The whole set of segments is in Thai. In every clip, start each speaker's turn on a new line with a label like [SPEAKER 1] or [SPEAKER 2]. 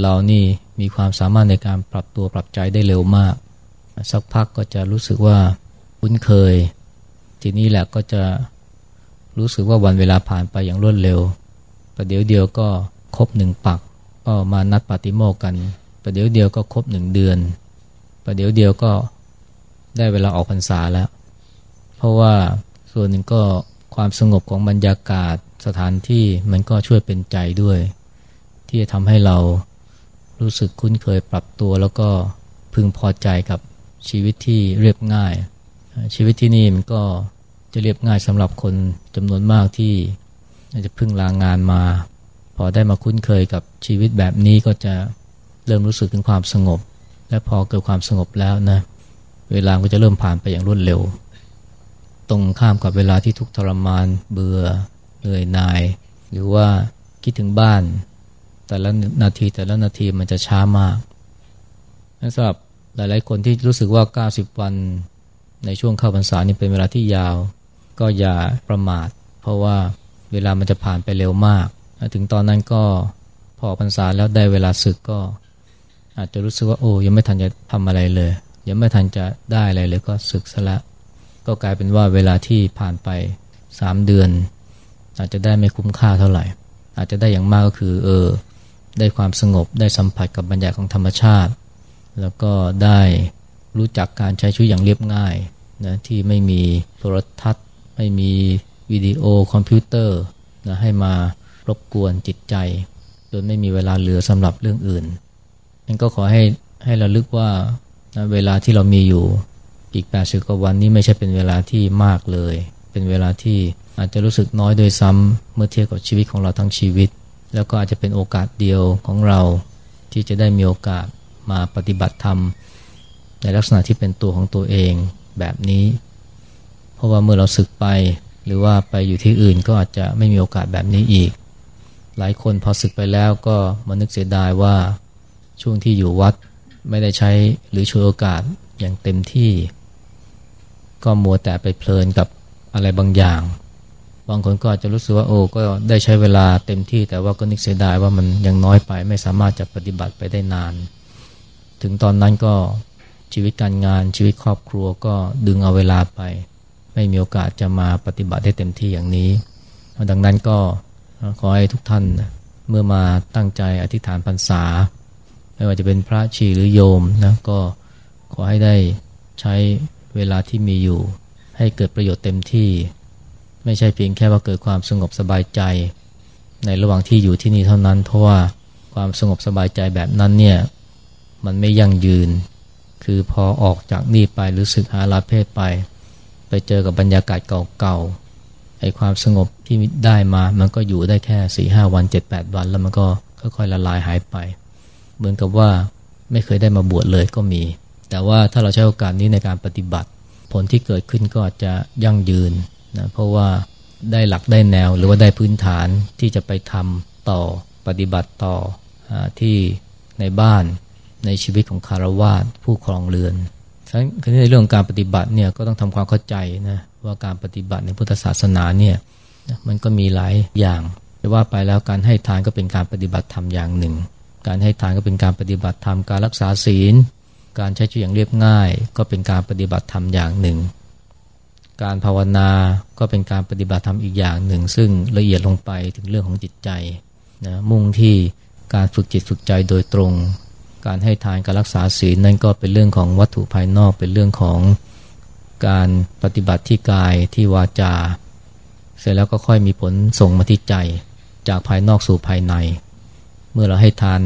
[SPEAKER 1] เรานี่มีความสามารถในการปรับตัวปรับใจได้เร็วมาก สักพักก็จะรู้สึกว่าคุ้นเคย ทีนี้แหละก็จะรู้สึกว่าวันเวลาผ่านไปอย่างรวดเร็ว ประเดี๋ยวเดียวก็ครบหนึ่งปัก ก็มานัดปาติโมกกัน ประเดี๋ยวเดียวก็ครบหนึ่งเดือน ประเดี๋ยวเดียวก็ได้เวลาออกพรรษาแล้ว เพราะว่าส่วนหนึ่งก็ความสงบของบรรยากาศสถานที่มันก็ช่วยเป็นใจด้วย ที่จะทำให้เรา รู้สึกคุ้นเคยปรับตัว แล้วก็พึงพอใจกับชีวิตที่เรียบง่าย ชีวิตที่นี่มันก็จะเรียบง่ายสำหรับคนจำนวนมากที่อาจะพึ่งลางงานมา พอได้มาคุ้นเคยกับชีวิตแบบนี้ก็จะเริ่มรู้สึกถึงความสงบ และพอเกิดความสงบแล้วนะเวลาก็จะเริ่มผ่านไปอย่างรวดเร็ว ตรงข้ามกับเวลาที่ทุกทรมานเบื่อเหนื่อยหน่าย หรือว่าคิดถึงบ้าน แต่ละนาทีแต่ละนาทีมันจะช้ามากนั่นสำหรับหลายๆคนที่รู้สึกว่า 90 วันในช่วงเข้าพรรษานี่เป็นเวลาที่ยาว ก็อย่าประมาท เพราะว่าเวลามันจะผ่านไปเร็วมาก ถึงตอนนั้นก็พอพรรษาแล้วได้เวลาศึกก็ อาจจะรู้สึกว่าโอ้ยังไม่ทันจะทำอะไรเลย ยังไม่ทันจะได้อะไรเลยก็ศึกซะละ ก็กลายเป็นว่าเวลาที่ผ่านไปสามเดือน อาจจะได้ไม่คุ้มค่าเท่าไหร่ อาจจะได้อย่างมากก็คือเออ ได้ความสงบ ได้สัมผัสกับบรรยากาศของธรรมชาติ แล้วก็ได้รู้จักการใช้ชีวิตอย่างเรียบง่ายนะที่ไม่มีโทรทัศน์ ไม่มีวิดีโอคอมพิวเตอร์นะให้มารบกวนจิตใจโดยไม่มีเวลาเหลือสำหรับเรื่องอื่นนั่นก็ขอให้ให้เราลึกว่านะเวลาที่เรามีอยู่อีกแปดสิบกว่าวันนี้ไม่ใช่เป็นเวลาที่มากเลย เป็นเวลาที่อาจจะรู้สึกน้อยโดยซ้ำเมื่อเทียบกับชีวิตของเราทั้งชีวิต แล้วก็อาจจะเป็นโอกาสเดียวของเราที่จะได้มีโอกาสมาปฏิบัติธรรม ในลักษณะที่เป็นตัวของตัวเองแบบนี้ เพราะว่าเมื่อเราศึกไป หรือว่าไปอยู่ที่อื่นก็อาจจะไม่มีโอกาสแบบนี้อีก หลายคนพอศึกไปแล้วก็มานึกเสียดายว่าช่วงที่อยู่วัดไม่ได้ใช้หรือช่วยโอกาสอย่างเต็มที่ ก็มัวแต่ไปเพลินกับอะไรบางอย่าง บางคนก็อาจจะรู้สึกว่าโอ้ก็ได้ใช้เวลาเต็มที่ แต่ว่าก็นึกเสียดายว่ามันยังน้อยไป ไม่สามารถจะปฏิบัติไปได้นาน ถึงตอนนั้นก็ชีวิตการงานชีวิตครอบครัวก็ดึงเอาเวลาไป ไม่มีโอกาสจะมาปฏิบัติได้เต็มที่อย่างนี้ ดังนั้นก็ขอให้ทุกท่านเมื่อมาตั้งใจอธิษฐานพรรษา ไม่ว่าจะเป็นพระชีหรือโยมนะก็ขอให้ได้ใช้เวลาที่มีอยู่ ให้เกิดประโยชน์เต็มที่ ไม่ใช่เพียงแค่ว่าเกิดความสงบสบายใจ ในระหว่างที่อยู่ที่นี่เท่านั้น เพราะว่าความสงบสบายใจแบบนั้นเนี่ยมันไม่ยั่งยืน คือพอออกจากนี่ไปหรือสึกหาลาเพศไป ไปเจอกับบรรยากาศเก่าๆไอ้ความสงบที่ได้มามันก็อยู่ได้แค่สี่ห้าวันเจ็ดแปดวัน แล้วมันก็ค่อยๆละลายหายไป เหมือนกับว่าไม่เคยได้มาบวชเลยก็มี แต่ว่าถ้าเราใช้โอกาสนี้ในการปฏิบัติ ผลที่เกิดขึ้นก็จะยั่งยืน นะเพราะว่าได้หลักได้แนวหรือว่าได้พื้นฐานที่จะไปทำต่อปฏิบัติต่ออที่ในบ้านในชีวิตของคารวาสผู้ครองเรือนฉะนั้นในเรื่องการปฏิบัติเนี่ยก็ต้องทำความเข้าใจนะว่าการปฏิบัติในพุทธศาสนาเนี่ยมันก็มีหลายอย่างจะว่าไปแล้วการให้ทานก็เป็นการปฏิบัติธรรมอย่างหนึ่ง การให้ทานก็เป็นการปฏิบัติธรรมการรักษาศีล การใช้ชีวิตอย่างเรียบง่าย ก็เป็นการปฏิบัติธรรมอย่างหนึ่ง การภาวนาก็เป็นการปฏิบัติธรรมอีกอย่างหนึ่ง ซึ่งละเอียดลงไปถึงเรื่องของจิตใจนะมุ่งที่การฝึกจิตฝึกใจโดยตรง การให้ทานการรักษาศีลนั่นก็เป็นเรื่องของวัตถุภายนอก เป็นเรื่องของการปฏิบัติที่กายที่วาจา เสร็จแล้วก็ค่อยมีผลส่งมาที่ใจ จากภายนอกสู่ภายใน เมื่อเราให้ทาน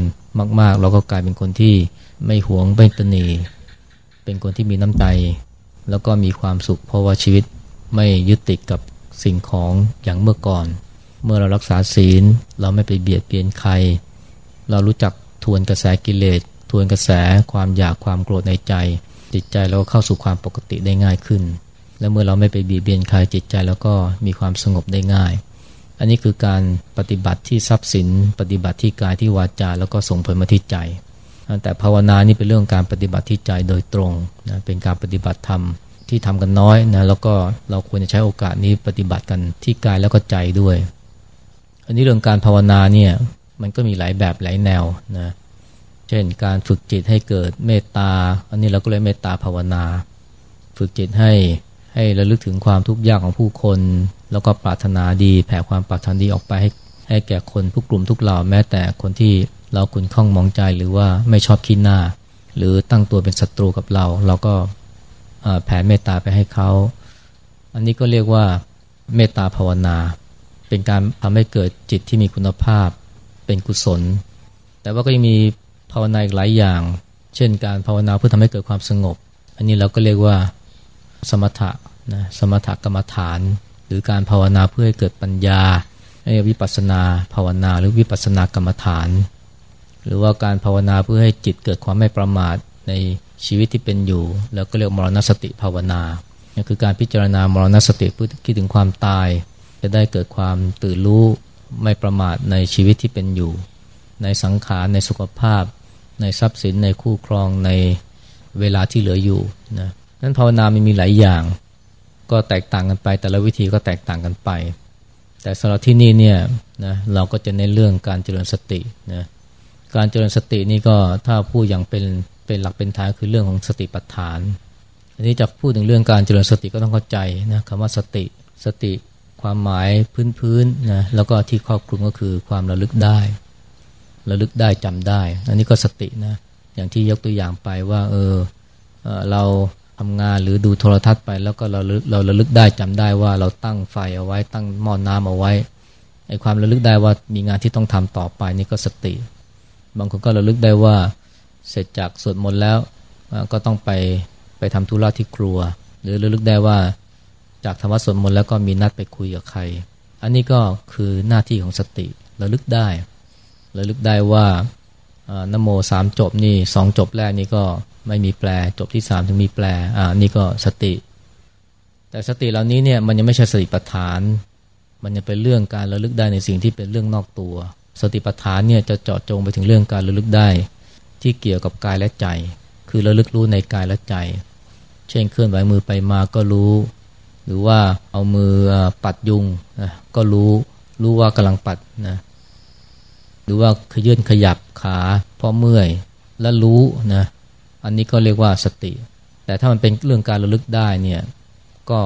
[SPEAKER 1] มาก ๆ เราก็กลายเป็นคนที่ไม่หวงไม่ตนีเป็นคนที่มีน้ำใจ แล้วก็มีความสุข เพราะว่าชีวิตไม่ยึดติดกับสิ่งของอย่างเมื่อก่อน เมื่อเรารักษาศีลเราไม่ไปเบียดเบียนใคร เรารู้จักทวนกระแสกิเลสทวนกระแสความอยากความโกรธในใจ จิตใจเราก็เข้าสู่ความปกติได้ง่ายขึ้น และเมื่อเราไม่ไปเบีบเบียนใครจิตใจแล้วก็มีความสงบได้ง่าย อันนี้คือการปฏิบัติที่ทรัพย์สิน ปฏิบัติที่กายที่วาจาแล้วก็ส่งผลมาที่ใจ แต่ภาวนานี่เป็นเรื่องการปฏิบัติที่ใจโดยตรงนะเป็นการปฏิบัติธรรมที่ทำกันน้อยนะแล้วก็เราควรจะใช้โอกาสนี้ปฏิบัติกันที่กายแล้วก็ใจด้วย อันนี้เรื่องการภาวนาเนี่ยมันก็มีหลายแบบหลายแนวนะเช่นการฝึกจิตให้เกิดเมตตา อันนี้เราก็เลยเมตตาภาวนา ฝึกจิตให้ให้ระลึกถึงความทุกข์ยากของผู้คน แล้วก็ปรารถนาดี แผ่ความปรารถนาดีออกไปให้ให้แก่คนทุกกลุ่มทุกเหล่าแม้แต่คนที่ เราคุณข้องมองใจหรือว่าไม่ชอบคิดหน้า หรือตั้งตัวเป็นศัตรูกับเรา เราก็แผ่เมตตาไปให้เขา อันนี้ก็เรียกว่าเมตตาภาวนา เป็นการทำให้เกิดจิตที่มีคุณภาพเป็นกุศล แต่ว่าก็ยังมีภาวนาอีกหลายอย่าง เช่นการภาวนาเพื่อทำให้เกิดความสงบ อันนี้เราก็เรียกว่าสมถะนะสมถกรรมฐาน หรือการภาวนาเพื่อให้เกิดปัญญาให้วิปัสนาภาวนาหรือวิปัสนากรรมฐาน หรือว่าการภาวนาเพื่อให้จิตเกิดความไม่ประมาทในชีวิตที่เป็นอยู่ แล้วก็เรียกมรณสติภาวนานี่คือการพิจารณามรณสติเพื่อคิดถึงความตาย จะได้เกิดความตื่นรู้ไม่ประมาทในชีวิตที่เป็นอยู่ ในสังขารในสุขภาพ ในทรัพย์สินในคู่ครองในเวลาที่เหลืออยู่นะนั้นภาวนามันมีหลายอย่าง ก็แตกต่างกันไป แต่ละวิธีก็แตกต่างกันไป แต่สำหรับที่นี่เนี่ยนะเราก็จะในเรื่องการเจริญสตินะ การเจริญสตินี่ก็ถ้าพูดอย่างเป็นเป็นหลักเป็นฐานคือเรื่องของสติปัฏฐาน อันนี้จะพูดถึงเรื่องการเจริญสติก็ต้องเข้าใจนะคำว่าสติสติความหมายพื้นๆนะแล้วก็ที่ครอบคลุมก็คือความระลึกได้ระลึกได้จำได้ อันนี้ก็สตินะอย่างที่ยกตัวอย่างไปว่าเออเราทำงานหรือดูโทรทัศน์ไป แล้วก็เราเราระลึกได้จำได้ว่าเราตั้งไฟเอาไว้ตั้งหม้อนน้าเอาไว้ไอ้ความระลึกได้ว่ามีงานที่ต้องทำต่อไปนี่ก็สติ บางคนก็ระลึกได้ว่าเสร็จจากสวดมนต์แล้วก็ต้องไปไปทำธุระที่ครัว หรือระลึกได้ว่าจากธรรมะสวดมนต์แล้วก็มีนัดไปคุยกับใคร อันนี้ก็คือหน้าที่ของสติระลึกได้ระลึกได้ว่านโมสามจบนี่สองจบแรกนี่ก็ไม่มีแปลจบที่สามถึงมีแปลอ่านี่ก็สติ แต่สติเหล่านี้เนี่ยมันยังไม่ใช่สติปัฏฐาน มันยังเป็นเรื่องการระลึกได้ในสิ่งที่เป็นเรื่องนอกตัว สติปัฏฐานเนี่ยจะเจาะจงไปถึงเรื่องการระลึกได้ ที่เกี่ยวกับกายและใจ คือระลึกรู้ในกายและใจ เช่นเคลื่อนไหวมือไปมาก็รู้ หรือว่าเอามือปัดยุงนะก็รู้รู้ว่ากำลังปัดนะหรือว่าขยื่นขยับขาเพราะเมื่อยแล้วรู้นะอันนี้ก็เรียกว่าสติ แต่ถ้ามันเป็นเรื่องการระลึกได้เนี่ยก็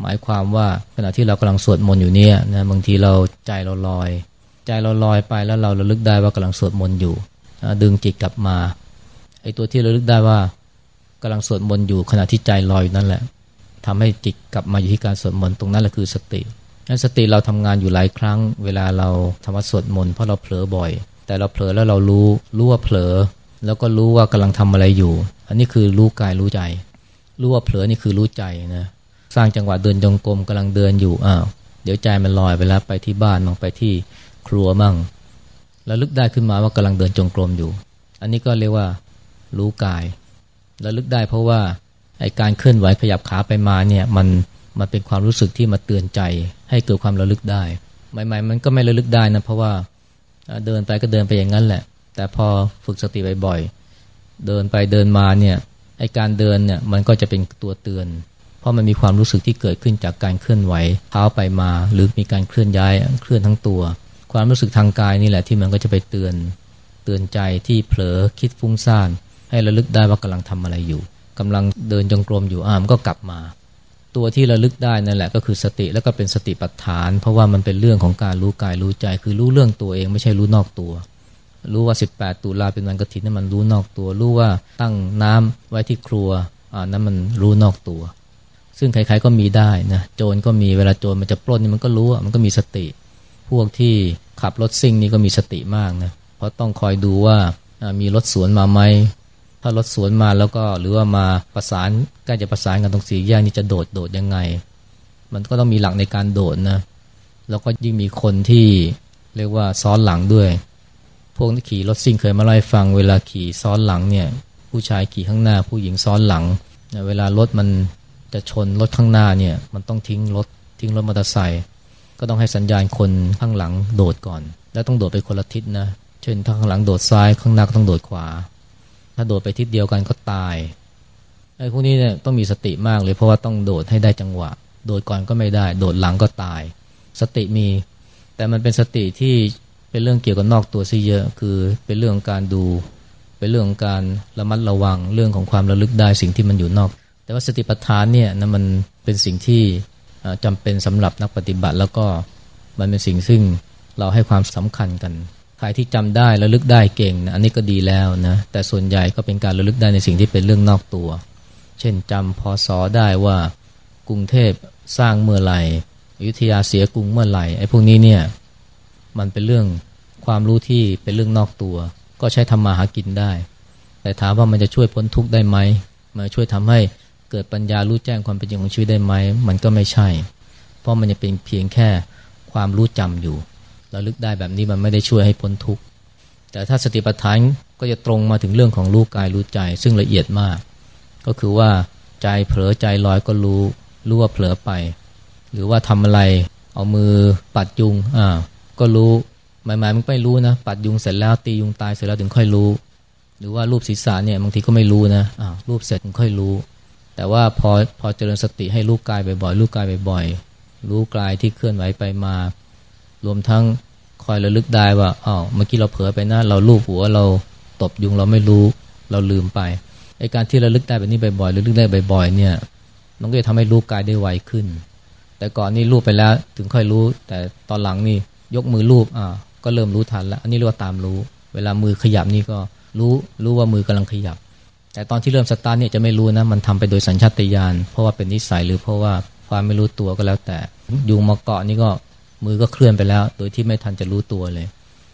[SPEAKER 1] หมายความว่าขณะที่เรากำลังสวดมนต์อยู่เนี่ยนะบางทีเราใจเราลอย ใจเราลอยไปแล้วเราระลึกได้ว่ากำลังสวดมนต์อยู่ ดึงจิตกลับมาไอ้ตัวที่ระลึกได้ว่ากำลังสวดมนต์อยู่ขณะที่ใจลอยนั่นแหละทำให้จิตกลับมาอยู่ที่การสวดมนต์ตรงนั้นแหละคือสตินั้นสติเราทำงานอยู่หลายครั้ง เวลาเราทำวัดสวดมนต์เพราะเราเผลอบ่อย แต่เราเผลอแล้วเรารู้รู้ว่าเผลอ แล้วก็รู้ว่ากำลังทำอะไรอยู่ อันนี้คือรู้กายรู้ใจ รู้ว่าเผลอนี่คือรู้ใจนะสร้างจังหวะเดินจงกรมกำลังเดินอยู่อ้าวเดี๋ยวใจมันลอยไปแล้วไปที่บ้านมองไปที่ ครัวมั่งแล้วลึกได้ขึ้นมาว่ากำลังเดินจงกรมอยู่ อันนี้ก็เรียกว่ารู้กายแล้วลึกได้เพราะว่าไอการเคลื่อนไหวขยับขาไปมาเนี่ยมันมันเป็นความรู้สึกที่มาเตือนใจ ให้เกิดความระลึกได้ใหม่ๆมันก็ไม่ระลึกได้นะเพราะว่าเดินไปก็เดินไปอย่างนั้นแหละ แต่พอฝึกสติบ่อยๆเดินไปเดินมาเนี่ยไอการเดินเนี่ยมันก็จะเป็นตัวเตือน เพราะมันมีความรู้สึกที่เกิดขึ้นจากการเคลื่อนไหวเท้าไปมา หรือมีการเคลื่อนย้ายเคลื่อนทั้งตัว ความรู้สึกทางกายนี่แหละที่มันก็จะไปเตือนเตือนใจที่เผลอคิดฟุ้งซ่าน ให้ระลึกได้ว่ากำลังทำอะไรอยู่กำลังเดินจงกรมอยู่อ่ามก็กลับมา ตัวที่ระลึกได้นั่นแหละก็คือสติแล้วก็เป็นสติปัฏฐาน เพราะว่ามันเป็นเรื่องของการรู้กายรู้ใจ คือรู้เรื่องตัวเองไม่ใช่รู้นอกตัว รู้ว่า 18 ตุลาเป็นวันกฐินนั่นมันรู้นอกตัว รู้ว่าตั้งน้ำไว้ที่ครัวอ่านั้นมันรู้นอกตัว ซึ่งใครๆก็มีได้นะโจรก็มีเวลาโจรมันจะปล้นนี่มันก็รู้มันก็มีสติ พวกที่ ขับรถซิ่งนี่ก็มีสติมากนะ เพราะต้องคอยดูว่ามีรถสวนมาไหม ถ้ารถสวนมาแล้วก็หรือว่ามาประสานใกล้จะประสานกันตรงสี่แยกนี่จะโดดโดดยังไง มันก็ต้องมีหลักในการโดดนะ แล้วก็ยิ่งมีคนที่เรียกว่าซ้อนหลังด้วย พวกที่ขี่รถซิ่งเคยมาไล่ฟังเวลาขี่ซ้อนหลังเนี่ย ผู้ชายขี่ข้างหน้า ผู้หญิงซ้อนหลัง เวลารถมันจะชนรถข้างหน้าเนี่ย มันต้องทิ้งรถทิ้งรถมอเตอร์ไซค์ ก็ต้องให้สัญญาณคนข้างหลังโดดก่อน แล้วต้องโดดไปคนละทิศนะ เช่นถ้าข้างหลังโดดซ้ายข้างหน้าต้องโดดขวา ถ้าโดดไปทิศเดียวกันก็ตายไอ้พวกนี้เนี่ยต้องมีสติมากเลยเพราะว่าต้องโดดให้ได้จังหวะ โดดก่อนก็ไม่ได้ โดดหลังก็ตาย สติมี แต่มันเป็นสติที่เป็นเรื่องเกี่ยวกับนอกตัวซะเยอะคือเป็นเรื่องการดู เป็นเรื่องของการระมัดระวังเรื่องของความระลึกได้สิ่งที่มันอยู่นอก แต่ว่าสติปัฏฐานเนี่ยนะมันเป็นสิ่งที่ จำเป็นสำหรับนักปฏิบัติ แล้วก็มันเป็นสิ่งซึ่งเราให้ความสำคัญกันใครที่จำได้ระลึกได้เก่งนะอันนี้ก็ดีแล้วนะแต่ส่วนใหญ่ก็เป็นการระลึกได้ในสิ่งที่เป็นเรื่องนอกตัว เช่นจำพศได้ว่ากรุงเทพสร้างเมื่อไหร่อยุธยาเสียกรุงเมื่อไหร่ไอ้พวกนี้เนี่ยมันเป็นเรื่องความรู้ที่เป็นเรื่องนอกตัว ก็ใช้ทำมาหากินได้ แต่ถามว่ามันจะช่วยพ้นทุกข์ได้ไหมมันช่วยทำให้ เกิดปัญญารู้แจ้งความเป็นจริงของชีวิตได้ไหม มันก็ไม่ใช่ เพราะมันจะเป็นเพียงแค่ความรู้จำอยู่ระลึกได้แบบนี้มันไม่ได้ช่วยให้พ้นทุกข์แต่ถ้าสติปัฏฐานก็จะตรงมาถึงเรื่องของรู้กายรู้ใจ ซึ่งละเอียดมาก ก็คือว่าใจเผลอใจลอยก็รู้รู้ว่าเผลอไป หรือว่าทำอะไรเอามือปัดยุงอ่าก็รู้หมายหมายมันไม่รู้นะ ปัดยุงเสร็จแล้วตียุงตายเสร็จแล้วถึงค่อยรู้ หรือว่ารูปศีรษะเนี่ยบางทีก็ไม่รู้นะอ่ารูปเสร็จถึงค่อยรู้ แต่ว่าพอพอเจริญสติให้รู้กายบ่อยๆรู้กายบ่อยๆรู้กายที่เคลื่อนไหวไปมา รวมทั้งคอยระลึกได้ว่าอ้าวเมื่อกี้เราเผลอไปนะเราลูบหัวเราตบยุงเราไม่รู้เราลืมไปไอการที่ระลึกได้แบบนี้บ่อยๆระลึกได้บ่อยๆเนี่ยมันก็จะทำให้รู้กายได้ไวขึ้น แต่ก่อนนี่รู้ไปแล้วถึงค่อยรู้ แต่ตอนหลังนี่ยกมือรูปอ่าก็เริ่มรู้ทันแล้ว อันนี้เรียกว่าตามรู้ เวลามือขยับนี่ก็รู้รู้ว่ามือกำลังขยับ แต่ตอนที่เริ่มสตาร์ทเนี่ยจะไม่รู้นะมันทำไปโดยสัญชาตญาณเพราะว่าเป็นนิสัยหรือเพราะว่าความไม่รู้ตัวก็แล้วแต่ยุงมาเกาะนี่ก็มือก็เคลื่อนไปแล้ว โดยที่ไม่ทันจะรู้ตัวเลย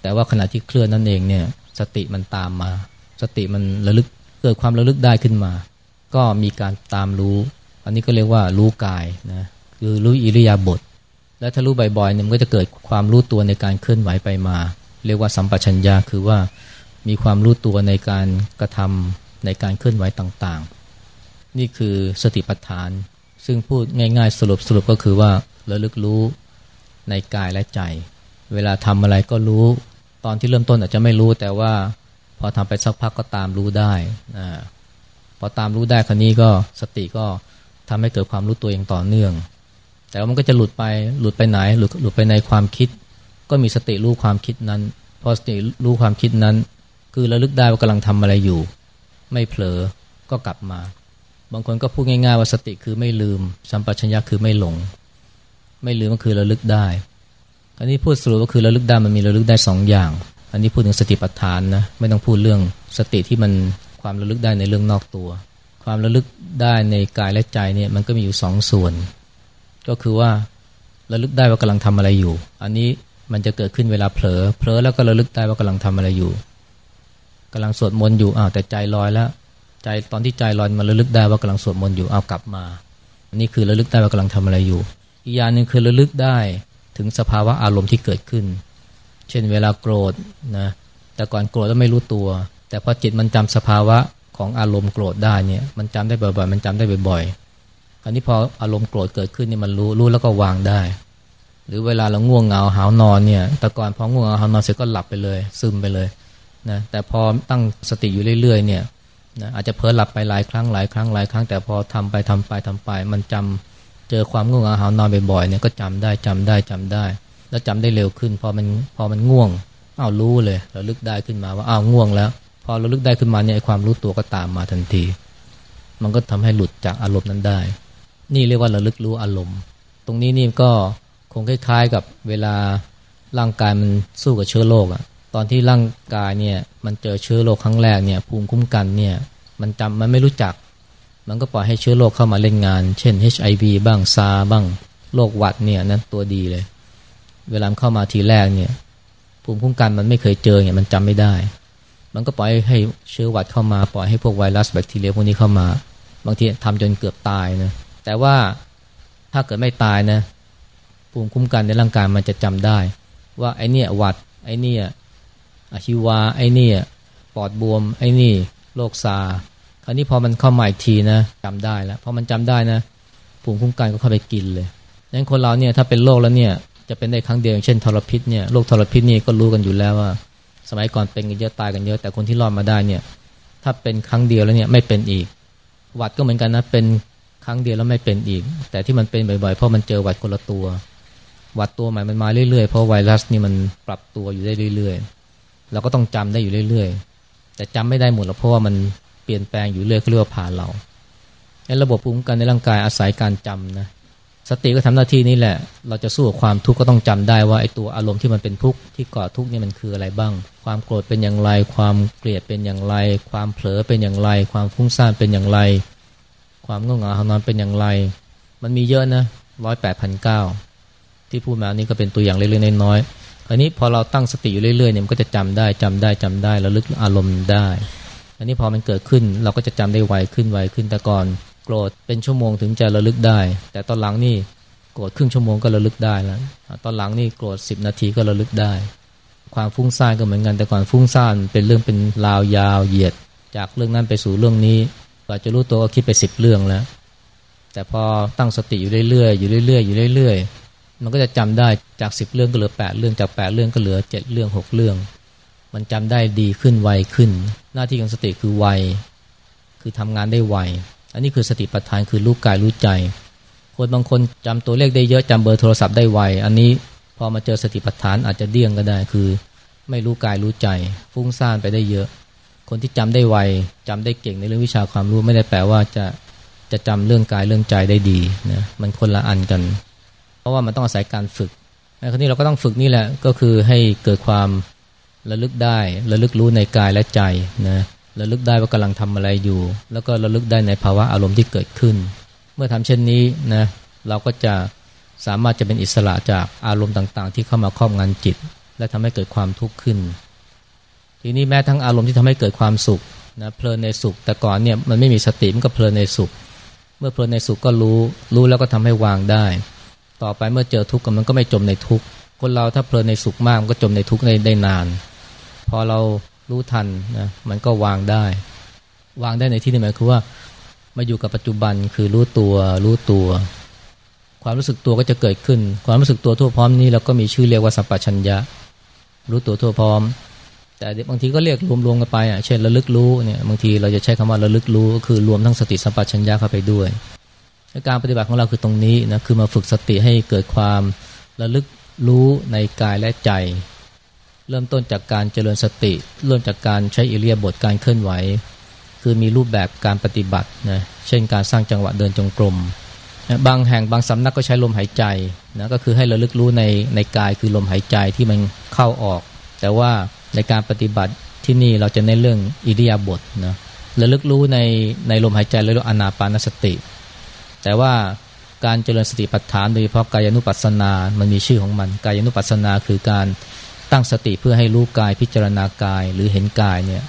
[SPEAKER 1] แต่ว่าขณะที่เคลื่อนนั่นเองเนี่ยสติมันตามมา สติมันระลึกเกิดความระลึกได้ขึ้นมา ก็มีการตามรู้ อันนี้ก็เรียกว่ารู้กายนะคือรู้อิริยาบถและถ้ารู้บ่อยๆเนี่ยมันก็จะเกิดความรู้ตัวในการเคลื่อนไหวไปมา เรียกว่าสัมปชัญญะคือว่ามีความรู้ตัวในการกระทำ ในการเคลื่อนไหวต่างๆ นี่คือสติปัฏฐาน ซึ่งพูดง่ายๆสรุปสรุปก็คือว่าระลึกรู้ในกายและใจ เวลาทำอะไรก็รู้ ตอนที่เริ่มต้นอาจจะไม่รู้แต่ว่าพอทำไปสักพักก็ตามรู้ได้อพอตามรู้ได้ครนี้ก็สติก็ทำให้เกิดความรู้ตัวอย่างต่อเนื่อง แต่ว่ามันก็จะหลุดไปหลุดไปไหนหลุดหลุดไปในความคิด ก็มีสติรู้ความคิดนั้น พอสติรู้ความคิดนั้น คือระลึกได้ว่ากำลังทำอะไรอยู่ ไม่เผลอก็กลับมา บางคนก็พูดง่ายๆว่าสติคือไม่ลืม สัมปชัญญะคือไม่หลง ไม่ลืมก็คือระลึกได้ อันนี้พูดสรุปก็คือระลึกได้มันมีระลึกได้สองอย่าง อันนี้พูดถึงสติปัฏฐานนะไม่ต้องพูดเรื่องสติที่มันความระลึกได้ในเรื่องนอกตัว ความระลึกได้ในกายและใจเนี่ยมันก็มีอยู่สองส่วน ก็คือว่าระลึกได้ว่ากำลังทำอะไรอยู่ อันนี้มันจะเกิดขึ้นเวลาเผลอ เผลอแล้วก็ระลึกได้ว่ากำลังทำอะไรอยู่ กำลังสวดมนต์อยู่อ้าวแต่ใจลอยแล้ว ใจตอนที่ใจลอยมันระลึกได้ว่ากำลังสวดมนต์อยู่เอากลับมาอันนี้คือระลึกได้ว่ากำลังทำอะไรอยู่ อีกอย่างหนึ่งคือระลึกได้ถึงสภาวะอารมณ์ที่เกิดขึ้น เช่นเวลาโกรธนะแต่ก่อนโกรธแล้วไม่รู้ตัว แต่พอจิตมันจำสภาวะของอารมณ์โกรธได้เนี่ยมันจำได้บ่อยๆ มันจำได้บ่อยๆอันนี้พออารมณ์โกรธเกิดขึ้นนี่มันรู้รู้แล้วก็วางได้ หรือเวลาเราง่วงเหงาหาวนอนเนี่ยแต่ก่อนพอง่วงเหงาหาวนอนเสร็จก็หลับไปเลย ซึมไปเลย นะแต่พอตั้งสติอยู่เรื่อยๆเนี่ยนะอาจจะเพ้อหลับไปหลายครั้งหลายครั้งหลายครั้งแต่พอทำไปทำไปทำไป มันจำเจอความง่วงเหงาหาวนอนบ่อยๆเนี่ยก็จำได้จำได้จำได้ แล้วจำได้เร็วขึ้น พอมันพอมันง่วงอ้าวรู้เลยเราลึกได้ขึ้นมาว่าอ้าวง่วงแล้ว พอเราลึกได้ขึ้นมาเนี่ยความรู้ตัวก็ตามมาทันที มันก็ทำให้หลุดจากอารมณ์นั้นได้ นี่เรียกว่าระลึกรู้อารมณ์ ตรงนี้นี่ก็คงคล้ายๆกับเวลาร่างกายมันสู้กับเชื้อโรคอะ อนที่ร่างกายเนี่ยมันเจอเชื้อโรคครั้งแรกเนี่ยภูมิคุ้มกันเนี่ยมันจำมันไม่รู้จัก มันก็ปล่อยให้เชื้อโรคเข้ามาเล่นงาน เช่น HIV บ้างซาบ้างโรคหวัดเนี่ยนั้นตัวดีเลย เวลาเข้ามาทีแรกเนี่ยภูมิคุ้มกันมันไม่เคยเจอเนี่ยมันจำไม่ได้ มันก็ปล่อยให้เชื้อหวัดเข้ามาปล่อยให้พวกไวรัสแบคทีเรียพวกนี้เข้ามา บางทีทำจนเกือบตายนะแต่ว่าถ้าเกิดไม่ตายนะภูมิคุ้มกันในร่างกายมันจะจำได้ ว่าไอ้นี่ยหวัดไอ้นี่ย อหิวาไอ้นี่ปอดบวม ไอ้นี่โรคซาคราวนี้พอมันเข้ามาอีกทีนะจำได้แล้วพอมันจำได้นะภูมิคุ้มกันก็เข้าไปกินเลยนั้นคนเราเนี่ยถ้าเป็นโรคแล้วเนี่ยจะเป็นได้ครั้งเดียวอย่างเช่นทรพิษเนี่ยโรคทรพิษนี่ก็รู้กันอยู่แล้วว่า สมัยก่อนเป็นกันเยอะตายกันเยอะแต่คนที่รอดมาได้เนี่ยถ้าเป็นครั้งเดียวแล้วเนี่ยไม่เป็นอีก หวัดก็เหมือนกันนะเป็นครั้งเดียวแล้วไม่เป็นอีก แต่ที่มันเป็นบ่อยๆเพราะมันเจอหวัดคนละตัว หวัดตัวใหม่มันมาเรื่อยๆเพราะไวรัสนี่มันปรับตัวอยู่ได้เรื่อยๆ เราก็ต้องจำได้อยู่เรื่อยๆ แต่จำไม่ได้หมดหรอกเพราะว่ามันเปลี่ยนแปลงอยู่เรื่อยเขาเรียกว่าผ่านเราไอ้ระบบภูมิคุ้มกันในร่างกายอาศัยการจำนะสติก็ทำหน้าที่นี้แหละ เราจะสู้กับความทุกข์ก็ต้องจำได้ว่าไอ้ตัวอารมณ์ที่มันเป็นทุกข์ที่ก่อทุกข์นี่มันคืออะไรบ้าง ความโกรธเป็นอย่างไร ความเกลียดเป็นอย่างไร ความเผลอเป็นอย่างไร ความฟุ้งซ่านเป็นอย่างไร ความง่วงเหงาหานอนเป็นอย่างไร มันมีเยอะนะร้อยแปดพันเก้าที่พูดมานี่ก็เป็นตัวอย่างเล็กๆน้อยๆ อันนี้พอเราตั้งสติอยู่เรื่อยๆเนี่ยมันก็จะจำได้จำได้จำได้แล้วลึกอารมณ์ได้ อันนี้พอมันเกิดขึ้นเราก็จะจำได้ไวขึ้นไวขึ้นแต่ก่อนโกรธเป็นชั่วโมงถึงจะระลึกได้ แต่ตอนหลังนี่โกรธครึ่งชั่วโมงก็ระลึกได้แล้วตอนหลังนี่โกรธสิบนาทีก็ระลึกได้ ความฟุ้งซ่านก็เหมือนกันแต่ก่อนฟุ้งซ่านเป็นเรื่องเป็นราวยาวเหยียด จากเรื่องนั้นไปสู่เรื่องนี้กว่าจะรู้ตัวก็คิดไปสิบเรื่องแล้ว แต่พอตั้งสติอยู่เรื่อยๆอยู่เรื่อยๆอยู่เรื่อยๆ มันก็จะจำได้จากสิบเรื่องก็เหลือแปดเรื่องจากแปดเรื่องก็เหลือเจ็ดเรื่องหกเรื่อง มันจำได้ดีขึ้นไวขึ้น หน้าที่ของสติคือไวคือทำงานได้ไวอันนี้คือสติปัฏฐานคือรู้กายรู้ใจคนบางคนจำตัวเลขได้เยอะจำเบอร์โทรศัพท์ได้ไวอันนี้พอมาเจอสติปัฏฐานอาจจะเดี่ยงก็ได้คือ ไม่รู้กายรู้ใจ ฟุ้งซ่านไปได้เยอะ คนที่จำได้ไวจำได้เก่งในเรื่องวิชาความรู้ไม่ได้แปลว่าจะจะจำเรื่องกายเรื่องใจได้ดีนะมันคนละอันกัน ราะว่ามันต้องอาศัยการฝึกในครั้นี้เราก็ต้องฝึกนี่แหละก็คือให้เกิดความระลึกได้ระลึกรู้ในกายและใจนะระลึกได้ว่ากำลังทำอะไรอยู่ แล้วก็ระลึกได้ในภาวะอารมณ์ที่เกิดขึ้น เมื่อทำเช่นนี้นะเราก็จะสามารถจะเป็นอิสระจากอารมณ์ต่างๆ ที่เข้ามาครอบงำจิต และทำให้เกิดความทุกข์ขึ้น ทีนี้แม้ทั้งอารมณ์ที่ทำให้เกิดความสุขนะเพลินในสุข แต่ก่อนเนี่ยมันไม่มีสติมันก็เพลินในสุข เมื่อเพลินในสุขก็รู้รู้แล้วก็ทำให้วางได้ ต่อไปเมื่อเจอทุกข์มันก็ไม่จมในทุกข์คนเราถ้าเพลินในสุขมากมันก็จมในทุกข์ได้ได้นาน พอเรารู้ทันนะมันก็วางได้ วางได้ในที่นี้หมายคือว่ามาอยู่กับปัจจุบันคือรู้ตัวรู้ตัว ความรู้สึกตัวก็จะเกิดขึ้น ความรู้สึกตัวทั่วพร้อมนี้เราก็มีชื่อเรียกว่าสัมปชัญญะ รู้ตัวทั่วพร้อม แต่บางทีก็เรียกรวมๆกันไปอะเช่นระลึกรู้เนี่ยบางทีเราจะใช้คำว่าระลึกรู้ก็คือรวมทั้งสติสัมปชัญญะเข้าไปด้วย การปฏิบัติของเราคือตรงนี้นะคือมาฝึกสติให้เกิดความระลึกรู้ในกายและใจ เริ่มต้นจากการเจริญสติ เริ่มจากการใช้อิเลียบทการเคลื่อนไหว คือมีรูปแบบการปฏิบัตินะเช่นการสร้างจังหวะเดินจงกรมนะบางแห่งบางสำนักก็ใช้ลมหายใจนะก็คือให้ระลึกรู้ในในกายคือลมหายใจที่มันเข้าออก แต่ว่าในการปฏิบัติที่นี่เราจะในเรื่องอิเลียบทนะระลึกรู้ในในลมหายใจเรียกอนาปานสติ แต่ว่าการเจริญสติปัฏฐานโดยเฉพาะกายานุปัสสนา มันมีชื่อของมัน กายานุปัสสนาคือการตั้งสติเพื่อให้รู้กายพิจารณากายหรือเห็นกายเนี่ย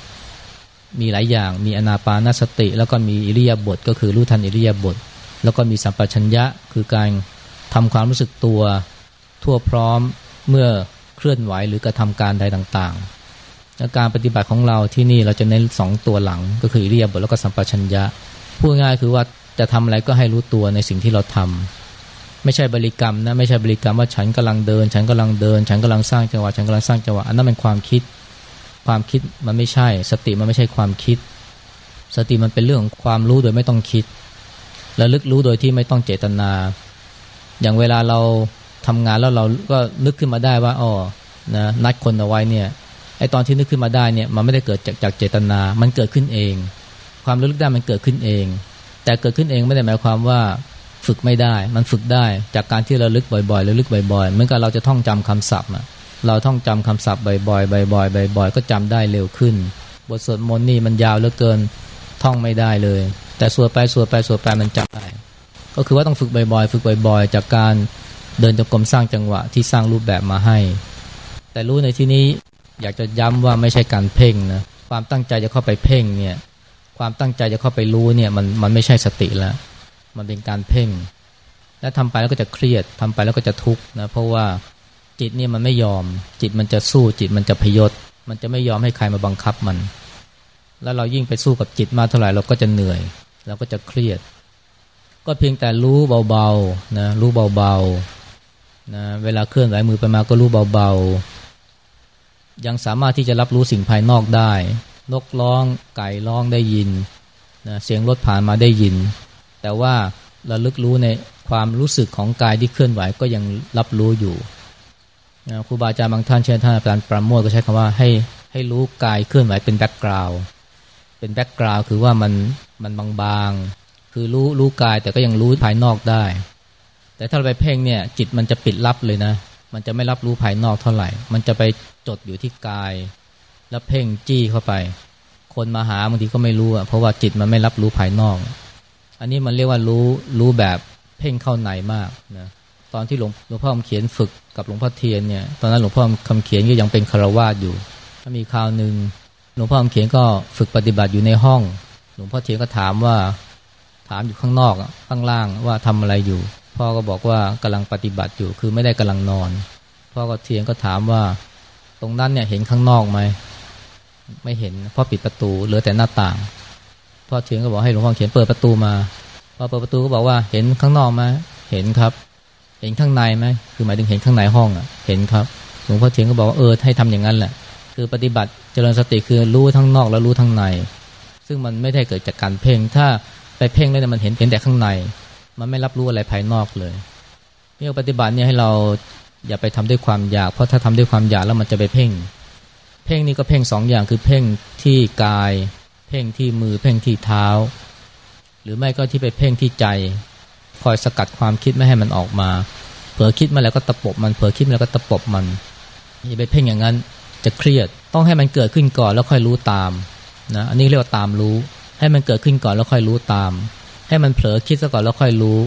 [SPEAKER 1] มีหลายอย่างมีอนาปานสติ แล้วก็มีอิริยาบถก็คือรู้ทันอิริยาบถแล้วก็มีสัมปชัญญะคือการทำความรู้สึกตัวทั่วพร้อมเมื่อเคลื่อนไหวหรือกระทำการใดต่างๆและการปฏิบัติของเราที่นี่เราจะเน้นสองตัวหลังก็คืออิริยาบถแล้วก็สัมปชัญญะพูดง่ายคือว่า จะทำอะไรก็ให้รู้ตัวในสิ่งที่เราทำไม่ใช่บริกรรมนะไม่ใช่บริกรรมว่าฉันกำลังเดิน ฉันกำลังเดิน ฉันกำลังสร้างจังหวะฉันกำลังสร้างจังหวะอันนั้นเป็นความคิด ความคิดมันไม่ใช่ สติมันไม่ใช่ความคิด สติมันเป็นเรื่องของความรู้โดยไม่ต้องคิดและลึกรู้โดยที่ไม่ต้องเจตนา อย่างเวลาเราทำงานแล้วเราก็นึกขึ้นมาได้ว่าอ๋อนะนัดคนเอาไว้เนี่ยไอตอนที่นึกขึ้นมาได้เนี่ยมันไม่ได้เกิดจากจากเจตนา มันเกิดขึ้นเอง ความลึกได้มันเกิดขึ้นเอง แต่เกิดขึ้นเองไม่ได้หมายความว่าฝึกไม่ได้ มันฝึกได้จากการที่เราลึกบ่อยๆระลึกบ่อยๆ เหมือนกับเราจะท่องจำคำศัพท์เราท่องจำคำศัพท์บ่อยๆ บ่อยๆ บ่อย ๆ ก็จำได้เร็วขึ้น บทสวดมนต์นี่มันยาวเหลือเกินท่องไม่ได้เลย แต่สวดไปสวดไปสวดไปมันจำได้ ก็คือว่าต้องฝึกบ่อยๆ ฝึกบ่อยๆ จากการเดินจงกรมสร้างจังหวะที่สร้างรูปแบบมาให้ แต่รู้ในที่นี้อยากจะย้ำว่าไม่ใช่การเพ่งนะ ความตั้งใจจะเข้าไปเพ่งเนี่ย ความตั้งใจจะเข้าไปรู้เนี่ยมันมันไม่ใช่สติแล้ว มันเป็นการเพ่ง และทำไปแล้วก็จะเครียดทำไปแล้วก็จะทุกข์นะเพราะว่าจิตเนี่ยมันไม่ยอม จิตมันจะสู้จิตมันจะพยศ มันจะไม่ยอมให้ใครมาบังคับมัน แล้วเรายิ่งไปสู้กับจิตมากเท่าไหร่เราก็จะเหนื่อยเราก็จะเครียด ก็เพียงแต่รู้เบาๆนะรู้เบาๆนะเวลาเคลื่อนไหวมือไปมาก็รู้เบาๆยังสามารถที่จะรับรู้สิ่งภายนอกได้ นกร้องไก่ร้องได้ยินนะเสียงรถผ่านมาได้ยิน แต่ว่าระลึกรู้ในความรู้สึกของกายที่เคลื่อนไหวก็ยังรับรู้อยู่ครูบาอาจารย์บางท่านเช่นท่านอาจารย์ปราโมทก็ใช้คำว่าให้ให้รู้กายเคลื่อนไหวเป็น background เป็น background คือว่ามันมันบางๆ คือรู้รู้กายแต่ก็ยังรู้ภายนอกได้ แต่ถ้าเราไปเพ่งเนี่ยจิตมันจะปิดลับเลยนะ มันจะไม่รับรู้ภายนอกเท่าไหร่ มันจะไปจดอยู่ที่กาย แล้วเพ่งจี้เข้าไป คนมาหาบางทีก็ไม่รู้อะเพราะว่าจิตมันไม่รับรู้ภายนอก อันนี้มันเรียกว่ารู้รู้แบบเพ่งเข้าในมากนะตอนที่หลวงหลวงพ่อคำเขียนฝึกกับหลวงพ่อเทียนเนี่ยตอนนั้นหลวงพ่อคำเขียนก็ยังเป็นคารวาสอยู่ถ้ามีคราวหนึ่งหลวงพ่อคำเขียนก็ฝึกปฏิบัติอยู่ในห้อง หลวงพ่อเทียนก็ถามว่าถามอยู่ข้างนอกข้างล่างว่าทำอะไรอยู่ พ่อก็บอกว่ากำลังปฏิบัติอยู่คือไม่ได้กำลังนอน พ่อก็เทียนก็ถามว่าตรงนั้นเนี่ยเห็นข้างนอกไหม ไม่เห็นพ่อปิดประตูเหลือแต่หน้าต่างพ่อเทียนก็บอกให้หลวงพ่อเขียนเปิดประตูมาพอเปิดประตูก็บอกว่าเห็นข้างนอกไหมเห็นครับ เห็นข้างในไหมคือหมายถึงเห็นข้างในห้องอะ เห็นครับหลวงพ่อเทียนก็บอกว่าเออให้ทำอย่างนั้นแหละ คือปฏิบัติเจริญสติคือรู้ทั้งนอกแล้วรู้ทั้งใน ซึ่งมันไม่ได้เกิดจากการเพ่งถ้าไปเพ่งแล้วเนี่ยมันเห็นเห็นแต่ข้างใน มันไม่รับรู้อะไรภายนอกเลยเนี่ปฏิบัติเนี่ยให้เราอย่าไปทำด้วยความอยาก เพราะถ้าทำด้วยความอยากแล้วมันจะไปเพ่ง พ่งนี่ก็เพ่งสองอย่างคือเพ่งที่กาย เพ่งที่มือเพ่งที่เท้า หรือไม่ก็ที่ไปเพ่งที่ใจ คอยสกัดความคิดไม่ให้มันออกมา เผลอคิดมาแล้วก็ตะปบมันเผลอคิดมาแล้วก็ตะปบมันอย่าไปเพ่งอย่างนั้นจะเครียด ต้องให้มันเกิดขึ้นก่อนแล้วค่อยรู้ตามนะอันนี้เรียกว่าตามรู้ ให้มันเกิดขึ้นก่อนแล้วค่อยรู้ตาม ให้มันเผลอคิดซะก่อนแล้วค่อยรู้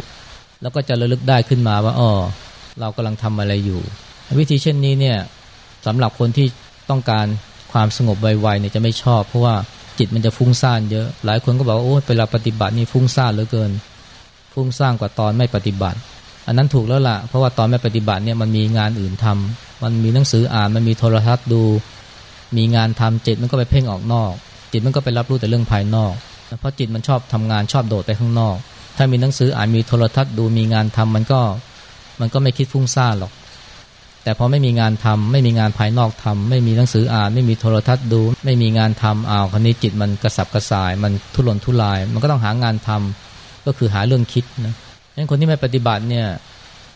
[SPEAKER 1] แล้วก็จะระลึกได้ขึ้นมาว่าอ๋อเรากำลังทำอะไรอยู่ วิธีเช่นนี้เนี่ยสำหรับคนที่ ต้องการความสงบไวๆเนี่ยจะไม่ชอบ เพราะว่าจิตมันจะฟุ้งซ่านเยอะ หลายคนก็บอกว่าโอ้เวลาปฏิบัตินี่ฟุ้งซ่านเหลือเกิน ฟุ้งซ่านกว่าตอนไม่ปฏิบัติ อันนั้นถูกแล้วละ่ะ เพราะว่าตอนไม่ปฏิบัติเนี่ยมันมีงานอื่นทำมันมีหนังสืออ่านมันมีโทรทัศน์ดู มีงานทำจิตมันก็ไปเพ่งออกนอก จิตมันก็ไปรับรู้แต่เรื่องภายนอกเพราะจิตมันชอบทำงานชอบโดดไปข้างนอก ถ้ามีหนังสืออ่านมีโทรทัศน์ดูมีงานทำมันก็มันก็ไม่คิดฟุ้งซ่านหรอก แต่พอไม่มีงานทำไม่มีงานภายนอกทำไม่มีหนังสืออ่าน ไม่มีโทรทัศน์ดู ไม่มีงานทำอ้าวคนนี้จิตมันกระสับกระส่าย มันทุรนทุราย มันก็ต้องหางานทำก็คือหาเรื่องคิดนะงั้นคนที่ไม่ปฏิบัติเนี่ย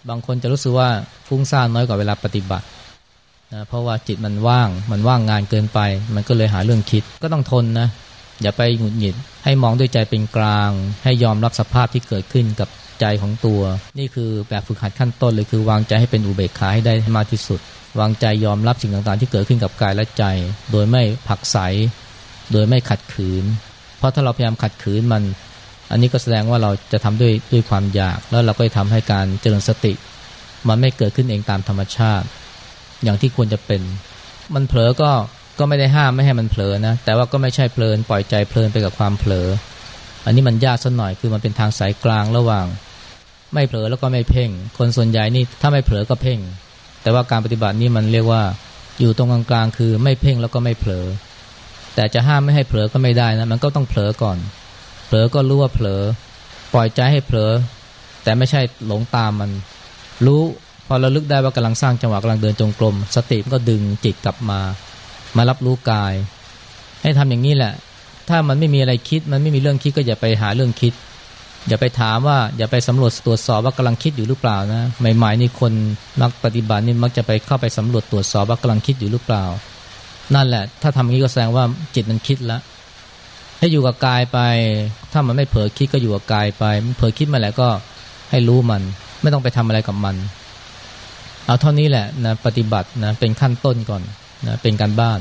[SPEAKER 1] บางคนจะรู้สึกว่าฟุ้งซ่านน้อยกว่าเวลาปฏิบัตินะเพราะว่าจิตมันว่างมันว่างงานเกินไป มันก็เลยหาเรื่องคิดก็ต้องทนนะอย่าไปหงุดหงิดให้มองด้วยใจเป็นกลาง ให้ยอมรับสภาพที่เกิดขึ้นกับ ใจของตัว นี่คือแบบฝึกหัดขั้นต้นเลยคือ วางใจให้เป็นอุเบกขาให้ได้มากที่สุด วางใจยอมรับสิ่งต่างๆ ที่เกิดขึ้นกับกายและใจ โดยไม่ผักใสโดยไม่ขัดขืน เพราะถ้าเราพยายามขัดขืนมัน อันนี้ก็แสดงว่าเราจะทำด้วยด้วยความอยาก แล้วเราก็จะทำให้การเจริญสติ มันไม่เกิดขึ้นเองตามธรรมชาติ อย่างที่ควรจะเป็น มันเผลอก็ก็ไม่ได้ห้ามไม่ให้มันเผลอนะ แต่ว่าก็ไม่ใช่เพลินปล่อยใจเพลินไปกับความเผลอ อันนี้มันยากสักหน่อยคือมันเป็นทางสายกลางระหว่าง ไม่เผลอแล้วก็ไม่เพ่ง คนส่วนใหญ่นี่ถ้าไม่เผลอก็เพ่ง แต่ว่าการปฏิบัตินี่มันเรียกว่าอยู่ตรงกลางๆคือไม่เพ่งแล้วก็ไม่เผลอ แต่จะห้ามไม่ให้เผลอก็ไม่ได้นะมันก็ต้องเผลอก่อน เผลอก็รู้ว่าเผลอ ปล่อยใจให้เผลอ แต่ไม่ใช่หลงตามมัน รู้พอเราลึกได้ว่ากำลังสร้างจังหวะกำลังเดินจงกรม สติมันก็ดึงจิตกลับมา มารับรู้กาย ให้ทำอย่างนี้แหละ ถ้ามันไม่มีอะไรคิดมันไม่มีเรื่องคิดก็อย่าไปหาเรื่องคิด อย่าไปถามว่าอย่าไปสำรวจตรวจสอบว่ากำลังคิดอยู่หรือเปล่านะใหม่ๆนี่คนนักปฏิบัตินี่มักจะไปเข้าไปสำรวจตรวจสอบว่ากำลังคิดอยู่หรือเปล่า นั่นแหละ ถ้าทำอย่างนี้ก็แสดงว่าจิตมันคิดแล้วให้อยู่กับกายไป ถ้ามันไม่เผลอคิดก็อยู่กับกายไป มันเผลอคิดมาแล้วก็ให้รู้มัน ไม่ต้องไปทำอะไรกับมัน เอาเท่านี้แหละนะปฏิบัตินะเป็นขั้นต้นก่อนนะเป็นการบ้าน